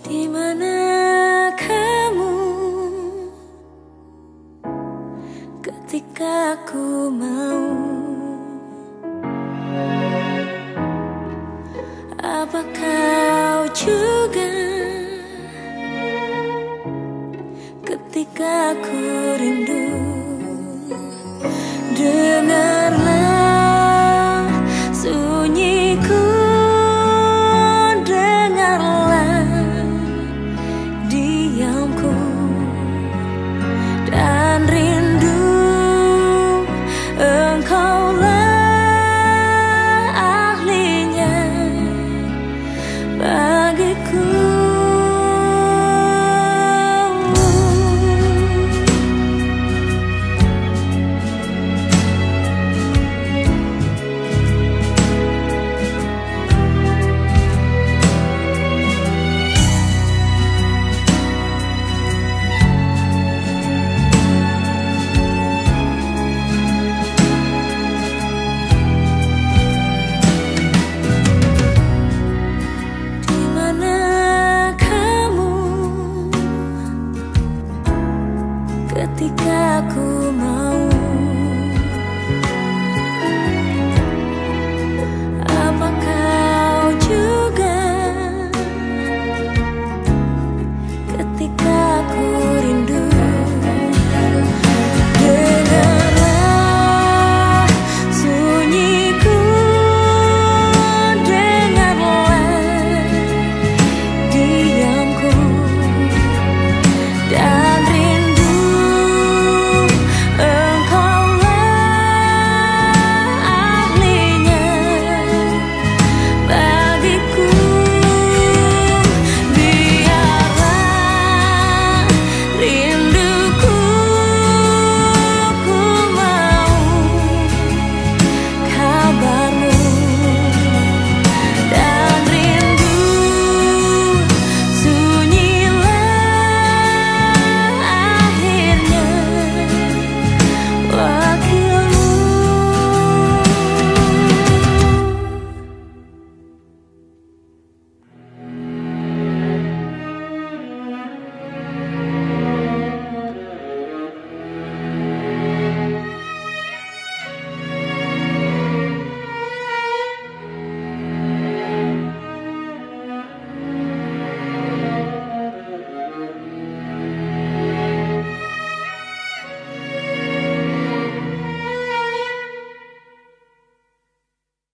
Di mana kamu? Ketika aku mau. Apa kau juga? Ketika aku rindu dengan 要哭。Ketika ku mau